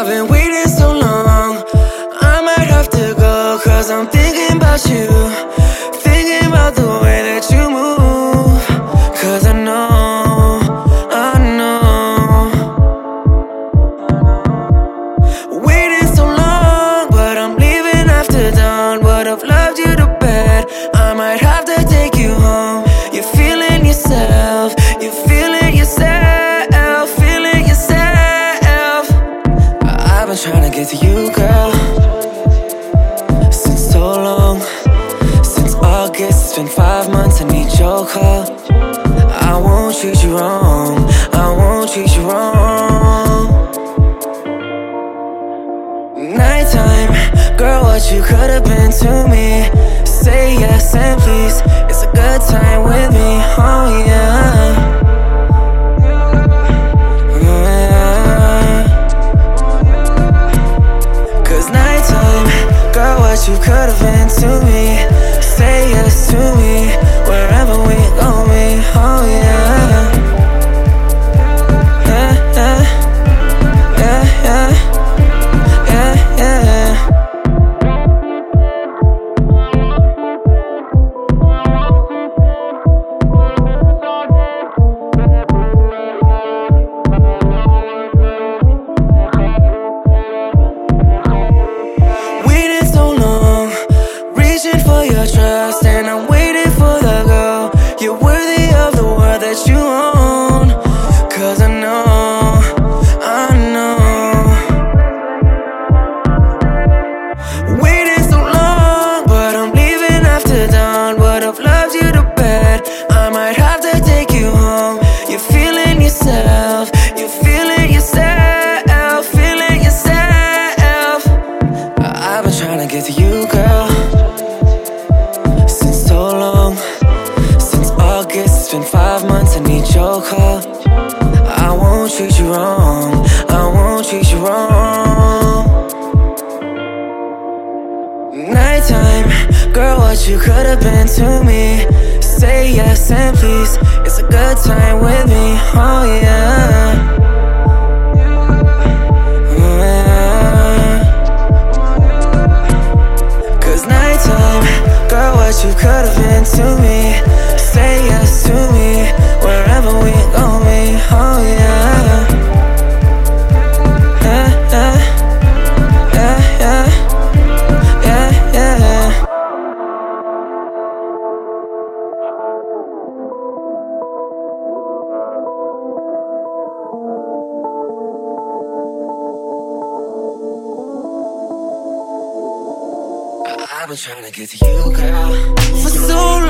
I've been waiting so long. I might have to go, cause I'm thinking about you. Thinking about the way that you move. Cause I know, I know. Waiting so long, but I'm leaving after dawn. Would've loved you to bed. I might have August, it's been five months. I need your call. I won't treat you wrong. I won't treat you wrong. Nighttime, girl, what you could have been to me. Say yes and please. It's a good time with me. Oh yeah. You could have been to me. Yourself, you're feeling yourself, feeling yourself. I've been trying to get to you, girl, since so long. Since August, it's been five months. I need your call. Nighttime, girl, what you could have been to me. Say yes and please. It's a good time with me. Oh yeah. Yeah. Cause nighttime, girl, what you could have been to me. Say yes to me, wherever we go, me. Oh yeah. I've been trying to get to you, girl, for so long.